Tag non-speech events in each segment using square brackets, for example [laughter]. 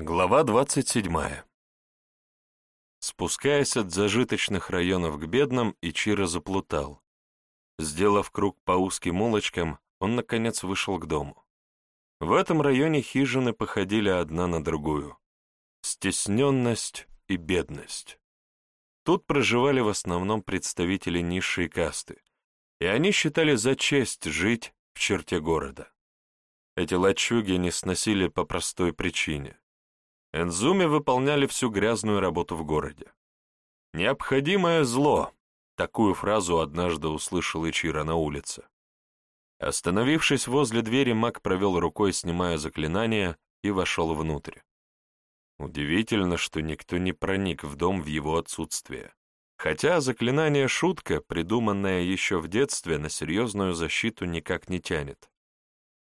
Глава 27. Спускаясь от зажиточных районов к бедным, Ичиро заплутал. Сделав круг по узким улочкам, он, наконец, вышел к дому. В этом районе хижины походили одна на другую. Стесненность и бедность. Тут проживали в основном представители низшей касты, и они считали за честь жить в черте города. Эти лачуги не сносили по простой причине. Энзуми выполняли всю грязную работу в городе. «Необходимое зло», — такую фразу однажды услышал Ичиро на улице. Остановившись возле двери, маг провел рукой, снимая заклинание, и вошел внутрь. Удивительно, что никто не проник в дом в его отсутствие. Хотя заклинание «шутка», придуманное еще в детстве, на серьезную защиту никак не тянет.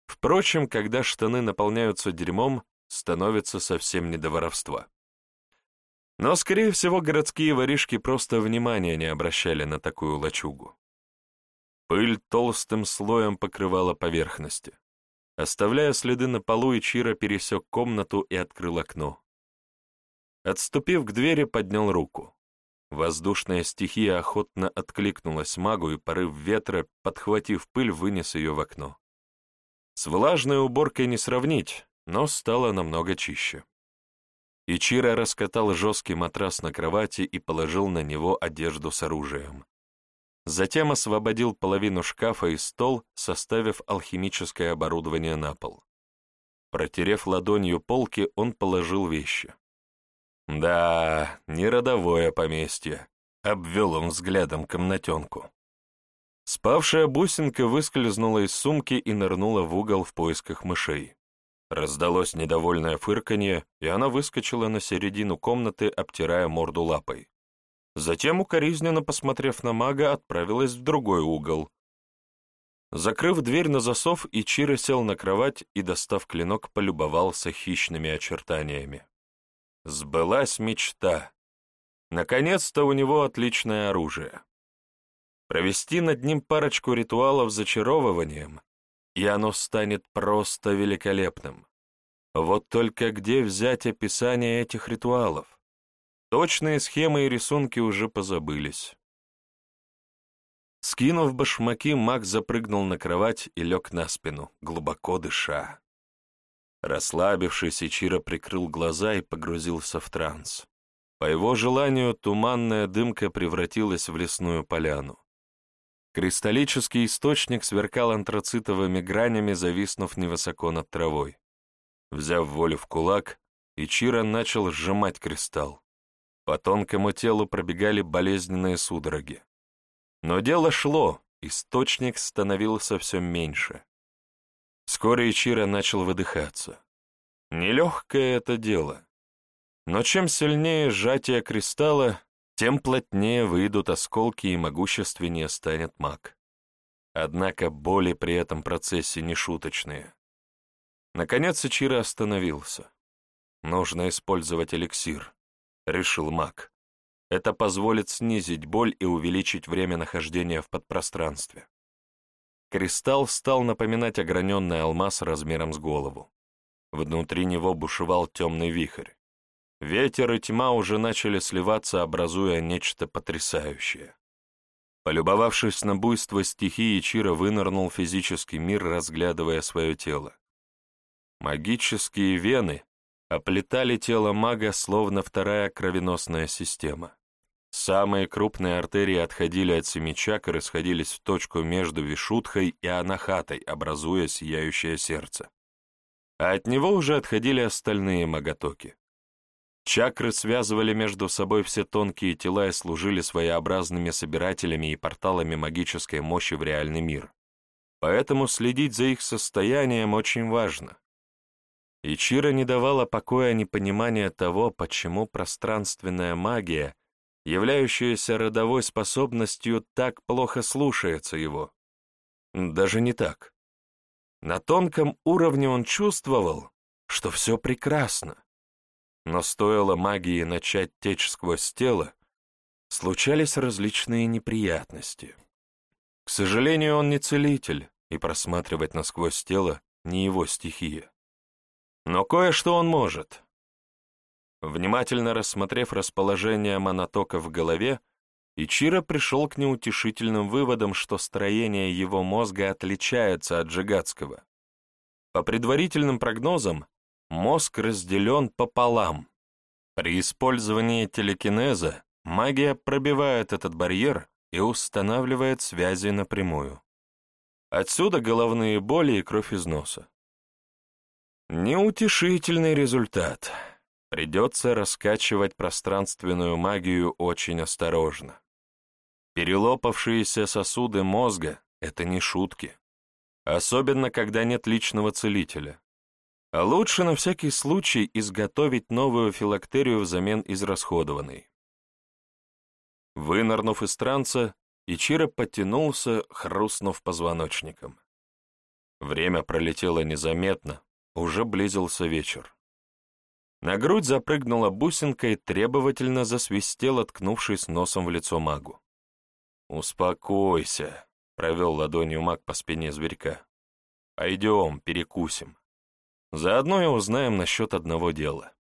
Впрочем, когда штаны наполняются дерьмом, становится совсем не до воровства. Но, скорее всего, городские воришки просто внимания не обращали на такую лачугу. Пыль толстым слоем покрывала поверхности. Оставляя следы на полу, Ичиро пересек комнату и открыл окно. Отступив к двери, поднял руку. Воздушная стихия охотно откликнулась магу, и порыв ветра, подхватив пыль, вынес ее в окно. С влажной уборкой не сравнить, но стало намного чище. Ичиро раскатал жесткий матрас на кровати и положил на него одежду с оружием. Затем освободил половину шкафа и стол, составив алхимическое оборудование на пол. Протерев ладонью полки, он положил вещи. Да, не родовое поместье, обвел он взглядом комнатенку. Спавшая бусинка выскользнула из сумки и нырнула в угол в поисках мышей. Раздалось недовольное фырканье, и она выскочила на середину комнаты, обтирая морду лапой. Затем, укоризненно посмотрев на мага, отправилась в другой угол. Закрыв дверь на засов, Ичиро сел на кровать и, достав клинок, полюбовался хищными очертаниями. Сбылась мечта. Наконец-то у него отличное оружие. Провести над ним парочку ритуалов зачаровыванием, и оно станет просто великолепным. Вот только где взять описание этих ритуалов? Точные схемы и рисунки уже позабылись. Скинув башмаки, маг запрыгнул на кровать и лег на спину, глубоко дыша. Расслабившись, Ичиро прикрыл глаза и погрузился в транс. По его желанию, туманная дымка превратилась в лесную поляну. Кристаллический источник сверкал антрацитовыми гранями, зависнув невысоко над травой. Взяв волю в кулак, Ичиро начал сжимать кристалл. По тонкому телу пробегали болезненные судороги. Но дело шло, источник становился все меньше. Вскоре Ичиро начал выдыхаться. Нелегкое это дело. Но чем сильнее сжатие кристалла, тем плотнее выйдут осколки и могущественнее станет маг. Однако боли при этом процессе не шуточные. Наконец Ичиро остановился. Нужно использовать эликсир, решил маг. Это позволит снизить боль и увеличить время нахождения в подпространстве. Кристалл стал напоминать ограненный алмаз размером с голову. Внутри него бушевал темный вихрь. Ветер и тьма уже начали сливаться, образуя нечто потрясающее. Полюбовавшись на буйство стихии, Чира вынырнул физический мир, разглядывая свое тело. Магические вены оплетали тело мага, словно вторая кровеносная система. Самые крупные артерии отходили от семи и сходились в точку между Вишутхой и Анахатой, образуя сияющее сердце. А от него уже отходили остальные маготоки. Чакры связывали между собой все тонкие тела и служили своеобразными собирателями и порталами магической мощи в реальный мир. Поэтому следить за их состоянием очень важно. Ичиро не давала покоя непонимания того, почему пространственная магия, являющаяся родовой способностью, так плохо слушается его. Даже не так. На тонком уровне он чувствовал, что все прекрасно но стоило магии начать течь сквозь тело, случались различные неприятности. К сожалению, он не целитель, и просматривать насквозь тело не его стихия. Но кое-что он может. Внимательно рассмотрев расположение монотока в голове, Ичиро пришел к неутешительным выводам, что строение его мозга отличается от джигатского. По предварительным прогнозам, мозг разделен пополам. При использовании телекинеза магия пробивает этот барьер и устанавливает связи напрямую. Отсюда головные боли и кровь из носа. Неутешительный результат. Придется раскачивать пространственную магию очень осторожно. Перелопавшиеся сосуды мозга — это не шутки. Особенно, когда нет личного целителя. Лучше на всякий случай изготовить новую филактерию взамен израсходованной. Вынырнув из транса, Ичиро подтянулся, хрустнув позвоночником. Время пролетело незаметно, уже близился вечер. На грудь запрыгнула бусинка и требовательно засвистел, откнувшись носом в лицо магу. «Успокойся», — провел ладонью маг по спине зверька. «Пойдем, перекусим. Заодно и узнаем насчет одного дела».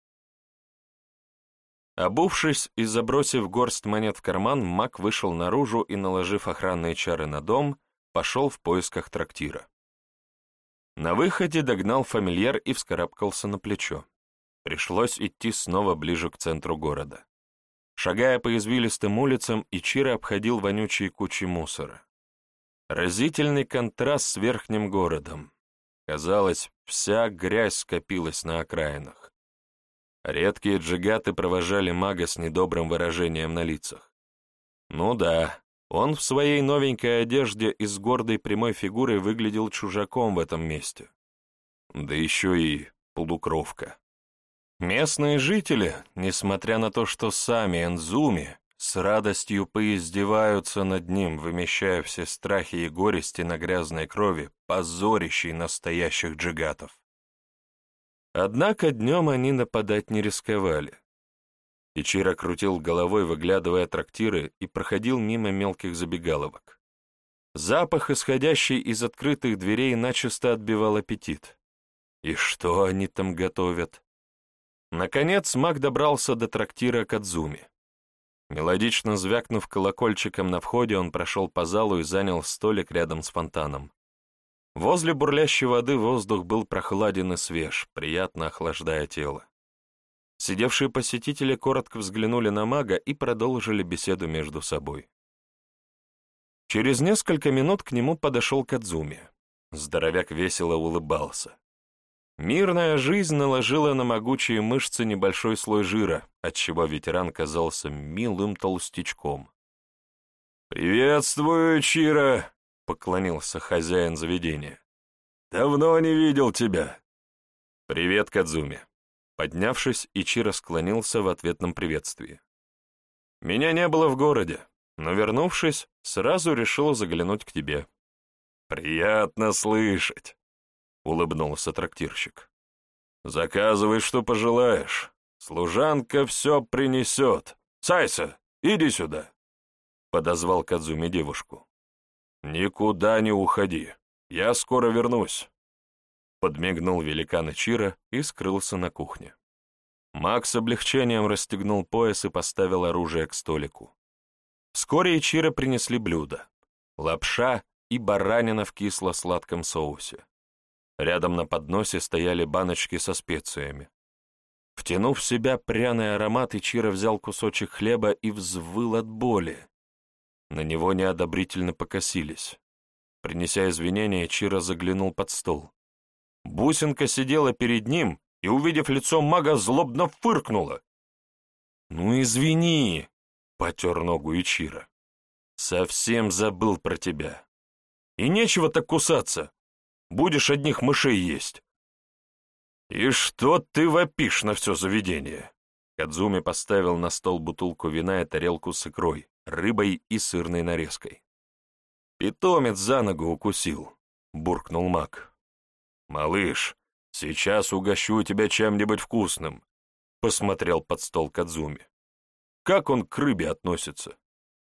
Обувшись и забросив горсть монет в карман, маг вышел наружу и, наложив охранные чары на дом, пошел в поисках трактира. На выходе догнал фамильяр и вскарабкался на плечо. Пришлось идти снова ближе к центру города. Шагая по извилистым улицам, Ичиро обходил вонючие кучи мусора. Разительный контраст с верхним городом. Казалось, вся грязь скопилась на окраинах. Редкие джигаты провожали мага с недобрым выражением на лицах. Ну да, он в своей новенькой одежде и с гордой прямой фигурой выглядел чужаком в этом месте. Да еще и полукровка. Местные жители, несмотря на то, что сами Энзуми, с радостью поиздеваются над ним, вымещая все страхи и горести на грязной крови, позорящей настоящих джигатов. Однако днем они нападать не рисковали. Ичиро крутил головой, выглядывая трактиры, и проходил мимо мелких забегаловок. Запах, исходящий из открытых дверей, начисто отбивал аппетит. И что они там готовят? Наконец маг добрался до трактира Кадзуми. Мелодично звякнув колокольчиком на входе, он прошел по залу и занял столик рядом с фонтаном. Возле бурлящей воды воздух был прохладен и свеж, приятно охлаждая тело. Сидевшие посетители коротко взглянули на мага и продолжили беседу между собой. Через несколько минут к нему подошел Кадзуми. Здоровяк весело улыбался. Мирная жизнь наложила на могучие мышцы небольшой слой жира, отчего ветеран казался милым толстячком. «Приветствую, Чира!» — поклонился хозяин заведения. «Давно не видел тебя!» «Привет, Кадзуми!» Поднявшись, Ичиро склонился в ответном приветствии. «Меня не было в городе, но, вернувшись, сразу решил заглянуть к тебе». «Приятно слышать!» Улыбнулся трактирщик. «Заказывай, что пожелаешь. Служанка все принесет. Сайса, иди сюда!» Подозвал Кадзуми девушку. «Никуда не уходи. Я скоро вернусь». Подмигнул великан Ичиро и скрылся на кухне. Макс с облегчением расстегнул пояс и поставил оружие к столику. Вскоре Ичиро принесли блюда — лапша и баранина в кисло-сладком соусе. Рядом на подносе стояли баночки со специями. Втянув в себя пряный аромат, Ичиро взял кусочек хлеба и взвыл от боли. На него неодобрительно покосились. Принеся извинения, Ичиро заглянул под стол. Бусинка сидела перед ним и, увидев лицо мага, злобно фыркнула. «Ну, извини!» — потер ногу Ичиро. «Совсем забыл про тебя. И нечего так кусаться. Будешь одних мышей есть». «И что ты вопишь на все заведение?» Кадзуми поставил на стол бутылку вина и тарелку с икрой, рыбой и сырной нарезкой. «Питомец за ногу укусил», — буркнул маг. «Малыш, сейчас угощу тебя чем-нибудь вкусным», — посмотрел под стол Кадзуми. «Как он к рыбе относится?»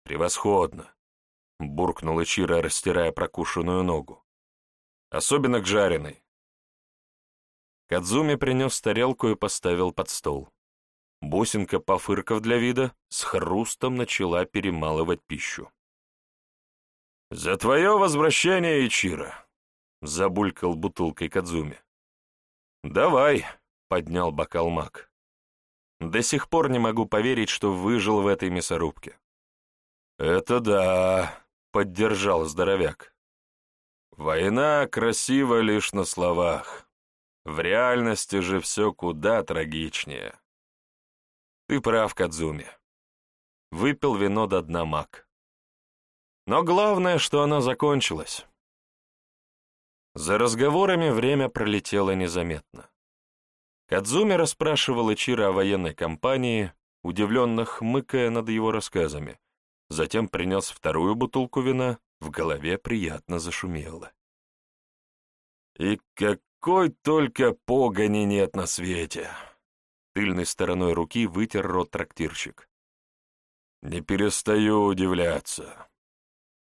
«Превосходно», — буркнул Ичиро, растирая прокушенную ногу особенно к жареной. Кадзуми принес тарелку и поставил под стол. Бусинка, пофырков для вида, с хрустом начала перемалывать пищу. «За твое возвращение, Ичиро!» — забулькал бутылкой Кадзуми. «Давай!» — поднял бокал маг. «До сих пор не могу поверить, что выжил в этой мясорубке». «Это да!» — поддержал здоровяк. «Война красива лишь на словах. В реальности же все куда трагичнее». «Ты прав, Кадзуми». Выпил вино до дна маг. Но главное, что оно закончилось. За разговорами время пролетело незаметно. Кадзуми расспрашивал Ичиро о военной кампании, удивленно хмыкая над его рассказами. Затем принес вторую бутылку вина, в голове приятно зашумело. «И какой только погони нет на свете!» Тыльной стороной руки вытер рот трактирщик. «Не перестаю удивляться.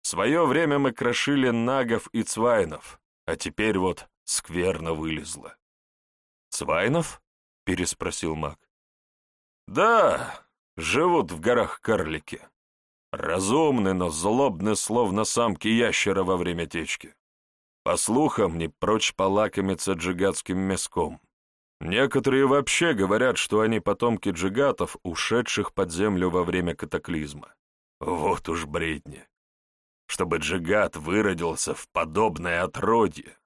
В свое время мы крошили нагов и цвайнов, а теперь вот скверно вылезло». «Цвайнов?» — переспросил маг. «Да, живут в горах карлики. Разумны, но злобны, словно самки ящера во время течки. По слухам, не прочь полакомиться джигатским мяском. Некоторые вообще говорят, что они потомки джигатов, ушедших под землю во время катаклизма. Вот уж бредни. Чтобы джигат выродился в подобное отродье.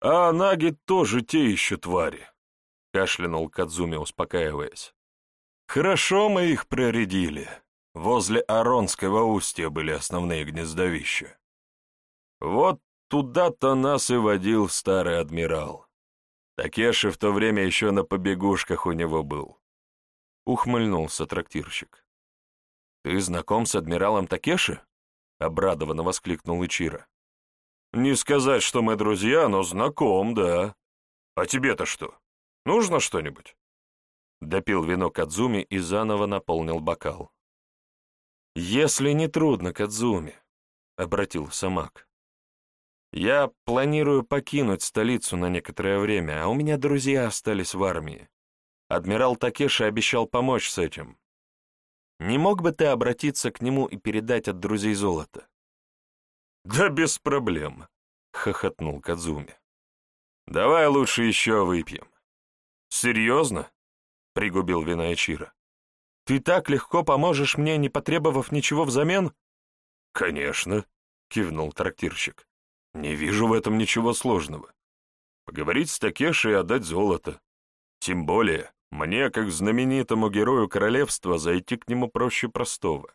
А наги тоже те еще твари, — кашлянул Кадзуми, успокаиваясь. Хорошо мы их проредили. Возле Аронского устья были основные гнездовища. Вот туда-то нас и водил старый адмирал. Такеши в то время еще на побегушках у него был. Ухмыльнулся трактирщик. «Ты знаком с адмиралом Такеши?» — обрадованно воскликнул Ичиро. «Не сказать, что мы друзья, но знаком, да. А тебе-то что? Нужно что-нибудь?» Допил вино Кадзуми и заново наполнил бокал. «Если не трудно, Кадзуми», — обратился маг. «Я планирую покинуть столицу на некоторое время, а у меня друзья остались в армии. Адмирал Такеши обещал помочь с этим. Не мог бы ты обратиться к нему и передать от друзей золото?» «Да без проблем», — хохотнул Кадзуми. «Давай лучше еще выпьем». «Серьезно?» — пригубил вина Ичиро. Ты так легко поможешь мне, не потребовав ничего взамен?» «Конечно», — кивнул трактирщик. «Не вижу в этом ничего сложного. Поговорить с Такешей и отдать золото. Тем более, мне, как знаменитому герою королевства, зайти к нему проще простого.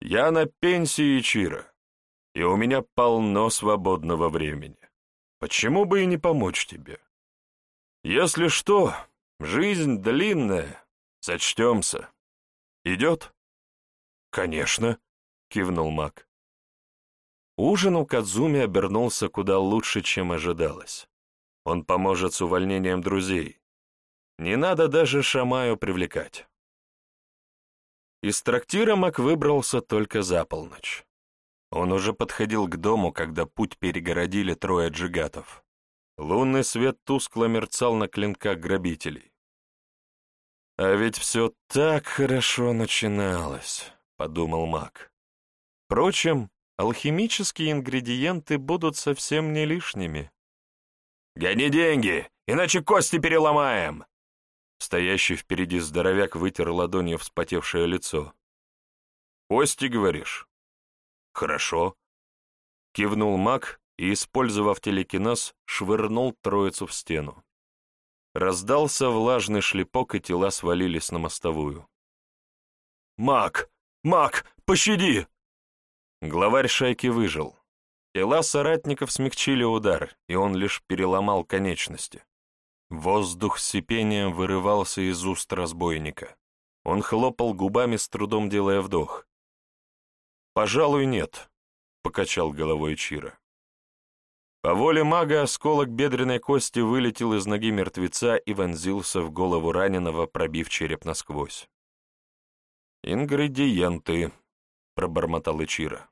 Я на пенсии Чира, и у меня полно свободного времени. Почему бы и не помочь тебе? Если что, жизнь длинная, Сочтемся. Идет? Конечно, кивнул маг. Ужин у Кадзуми обернулся куда лучше, чем ожидалось. Он поможет с увольнением друзей. Не надо даже Шамаю привлекать. Из трактира Мак выбрался только за полночь. Он уже подходил к дому, когда путь перегородили трое джигатов. Лунный свет тускло мерцал на клинках грабителей. «А ведь все так хорошо начиналось», — подумал маг. «Впрочем, алхимические ингредиенты будут совсем не лишними». «Гони деньги, иначе кости переломаем!» Стоящий впереди здоровяк вытер ладонью вспотевшее лицо. «Кости, говоришь?» «Хорошо». Кивнул маг и, использовав телекинез, швырнул троицу в стену. Раздался влажный шлепок, и тела свалились на мостовую. «Мак! Мак! Пощади!» Главарь шайки выжил. Тела соратников смягчили удар, и он лишь переломал конечности. Воздух с сипением вырывался из уст разбойника. Он хлопал губами, с трудом делая вдох. «Пожалуй, нет», — покачал головой Чира. По воле мага осколок бедренной кости вылетел из ноги мертвеца и вонзился в голову раненого, пробив череп насквозь. «Ингредиенты», — пробормотал Ичиро.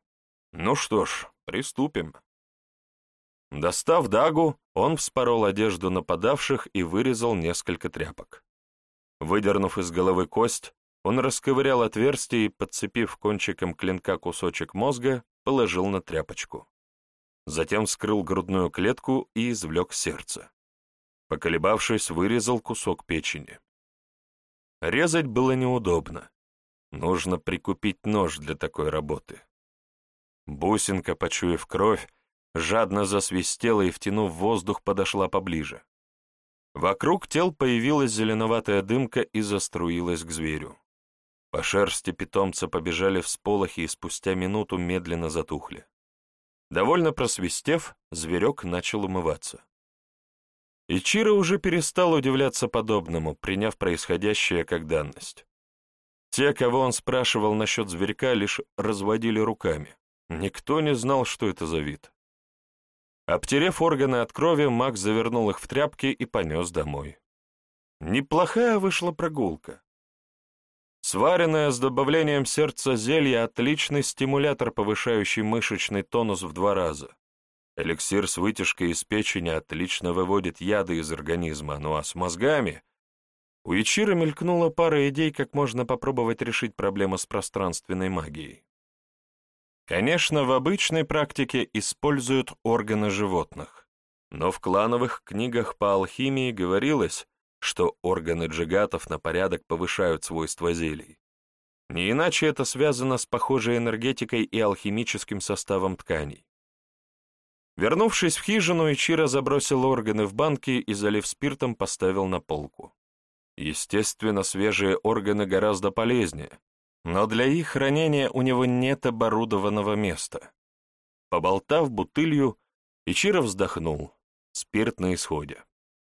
«Ну что ж, приступим». Достав дагу, он вспорол одежду нападавших и вырезал несколько тряпок. Выдернув из головы кость, он расковырял отверстие и, подцепив кончиком клинка кусочек мозга, положил на тряпочку. Затем вскрыл грудную клетку и извлек сердце. Поколебавшись, вырезал кусок печени. Резать было неудобно. Нужно прикупить нож для такой работы. Бусинка, почуяв кровь, жадно засвистела и, втянув воздух, подошла поближе. Вокруг тел появилась зеленоватая дымка и заструилась к зверю. По шерсти питомца побежали всполохи и спустя минуту медленно затухли. Довольно просвистев, зверек начал умываться. Ичиро уже перестал удивляться подобному, приняв происходящее как данность. Те, кого он спрашивал насчет зверька, лишь разводили руками. Никто не знал, что это за вид. Обтерев органы от крови, маг завернул их в тряпки и понес домой. Неплохая вышла прогулка. Сваренное с добавлением сердца зелье – отличный стимулятор, повышающий мышечный тонус в два раза. Эликсир с вытяжкой из печени отлично выводит яды из организма, ну а с мозгами... У Ичира мелькнула пара идей, как можно попробовать решить проблему с пространственной магией. Конечно, в обычной практике используют органы животных, но в клановых книгах по алхимии говорилось, что органы джигатов на порядок повышают свойства зелий. Не иначе это связано с похожей энергетикой и алхимическим составом тканей. Вернувшись в хижину, Ичиро забросил органы в банки и, залив спиртом, поставил на полку. Естественно, свежие органы гораздо полезнее, но для их хранения у него нет оборудованного места. Поболтав бутылью, Ичиро вздохнул. Спирт на исходе.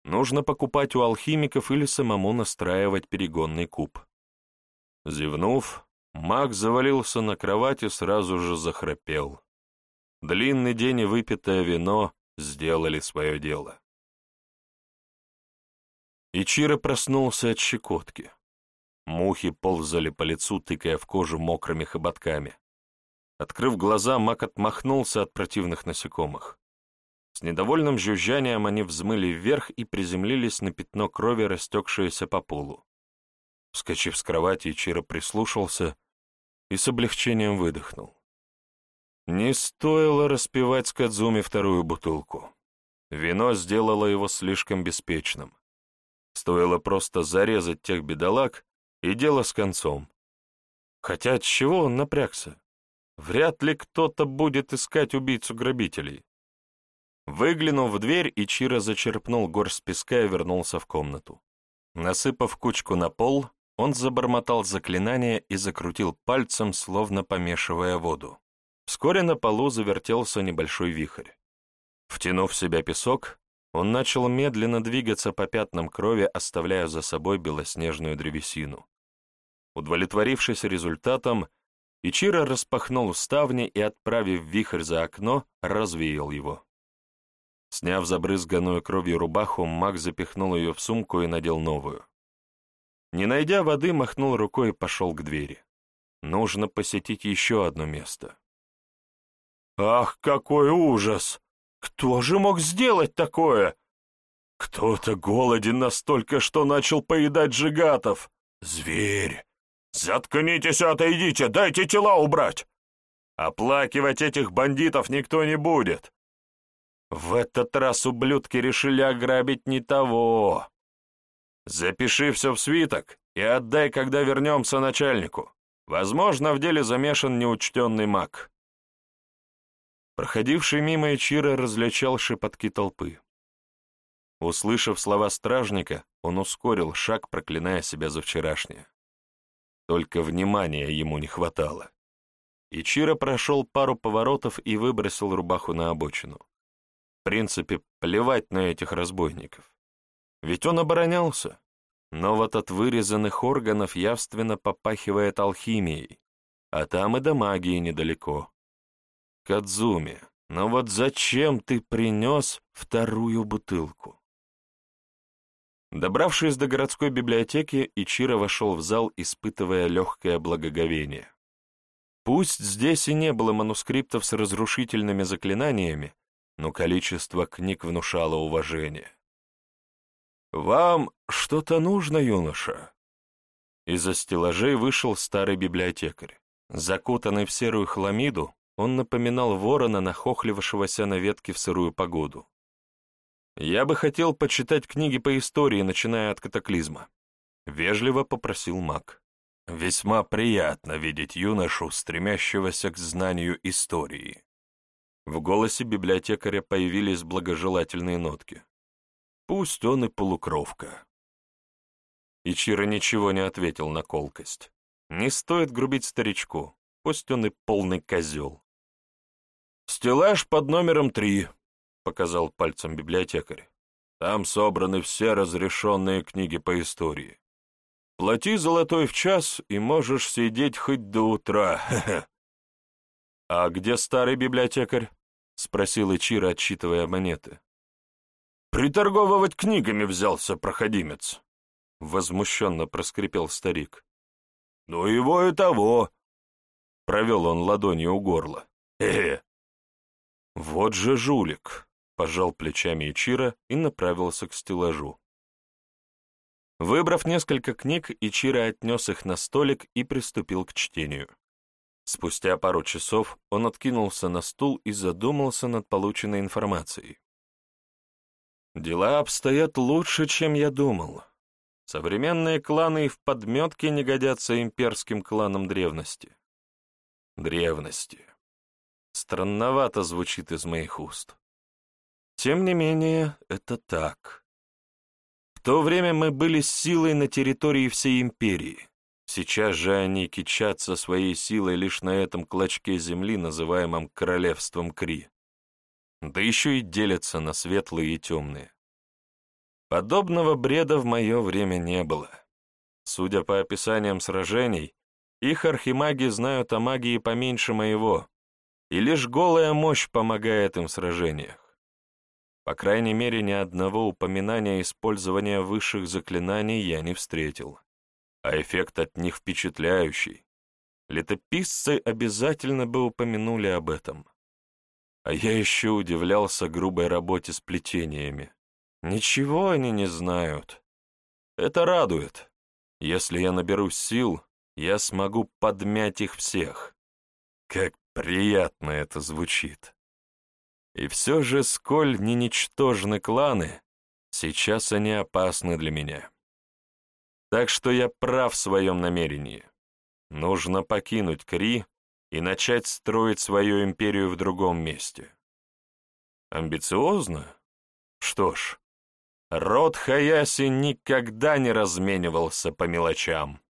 Нужно покупать у алхимиков или самому настраивать перегонный куб. Зевнув, маг завалился на кровать и сразу же захрапел. Длинный день и выпитое вино сделали свое дело. Ичиро проснулся от щекотки. Мухи ползали по лицу, тыкая в кожу мокрыми хоботками. Открыв глаза, маг отмахнулся от противных насекомых. С недовольным жужжанием они взмыли вверх и приземлились на пятно крови, растекшееся по полу. Вскочив с кровати, Ичиро прислушался и с облегчением выдохнул. Не стоило распивать с Кадзуми вторую бутылку. Вино сделало его слишком беспечным. Стоило просто зарезать тех бедолаг, и дело с концом. Хотя от чего он напрягся? Вряд ли кто-то будет искать убийцу-грабителей. Выглянув в дверь, Ичиро зачерпнул горсть песка и вернулся в комнату. Насыпав кучку на пол, он забормотал заклинание и закрутил пальцем, словно помешивая воду. Вскоре на полу завертелся небольшой вихрь. Втянув в себя песок, он начал медленно двигаться по пятнам крови, оставляя за собой белоснежную древесину. Удовлетворившись результатом, Ичиро распахнул ставни и, отправив вихрь за окно, развеял его. Сняв забрызганную кровью рубаху, маг запихнул ее в сумку и надел новую. Не найдя воды, махнул рукой и пошел к двери. Нужно посетить еще одно место. «Ах, какой ужас! Кто же мог сделать такое? Кто-то голоден настолько, что начал поедать жигатов. Зверь! Заткнитесь и отойдите, дайте тела убрать! Оплакивать этих бандитов никто не будет!» В этот раз ублюдки решили ограбить не того. Запиши все в свиток и отдай, когда вернемся начальнику. Возможно, в деле замешан неучтенный маг. Проходивший мимо Ичиро различал шепотки толпы. Услышав слова стражника, он ускорил шаг, проклиная себя за вчерашнее. Только внимания ему не хватало. Ичиро прошел пару поворотов и выбросил рубаху на обочину принципе, плевать на этих разбойников. Ведь он оборонялся. Но вот от вырезанных органов явственно попахивает алхимией, а там и до магии недалеко. Кадзуми, но вот зачем ты принес вторую бутылку? Добравшись до городской библиотеки, Ичиро вошел в зал, испытывая легкое благоговение. Пусть здесь и не было манускриптов с разрушительными заклинаниями, но количество книг внушало уважение. «Вам что-то нужно, юноша?» Из-за стеллажей вышел старый библиотекарь. Закутанный в серую хламиду, он напоминал ворона, нахохлившегося на ветке в сырую погоду. «Я бы хотел почитать книги по истории, начиная от катаклизма», — вежливо попросил маг. «Весьма приятно видеть юношу, стремящегося к знанию истории». В голосе библиотекаря появились благожелательные нотки. Пусть он и полукровка. Ичиро ничего не ответил на колкость. Не стоит грубить старичку, пусть он и полный козел. «Стеллаж под номером три», — показал пальцем библиотекарь. «Там собраны все разрешенные книги по истории. Плати золотой в час, и можешь сидеть хоть до утра. [laughs] «А где старый библиотекарь?» — спросил Ичиро, отсчитывая монеты. «Приторговывать книгами взялся проходимец», — возмущенно проскрипел старик. «Ну его и того», — провел он ладонью у горла. «Э-э». «Вот же жулик», — пожал плечами Ичиро и направился к стеллажу. Выбрав несколько книг, Ичиро отнес их на столик и приступил к чтению. Спустя пару часов он откинулся на стул и задумался над полученной информацией. Дела обстоят лучше, чем я думал. Современные кланы и в подметке не годятся имперским кланам древности. Древности. Странновато звучит из моих уст. Тем не менее, это так. В то время мы были силой на территории всей империи. Сейчас же они кичатся своей силой лишь на этом клочке земли, называемом Королевством Кри да еще и делятся на светлые и темные. Подобного бреда в мое время не было. Судя по описаниям сражений, их архимаги знают о магии поменьше моего, и лишь голая мощь помогает им в сражениях. По крайней мере, ни одного упоминания использования высших заклинаний я не встретил, а эффект от них впечатляющий. Летописцы обязательно бы упомянули об этом. А я еще удивлялся грубой работе с плетениями. Ничего они не знают. Это радует. Если я наберусь сил, я смогу подмять их всех. Как приятно это звучит. И все же, сколь не ничтожны кланы, сейчас они опасны для меня. Так что я прав в своем намерении. Нужно покинуть Кри и начать строить свою империю в другом месте. Амбициозно? Что ж, род Хаяси никогда не разменивался по мелочам.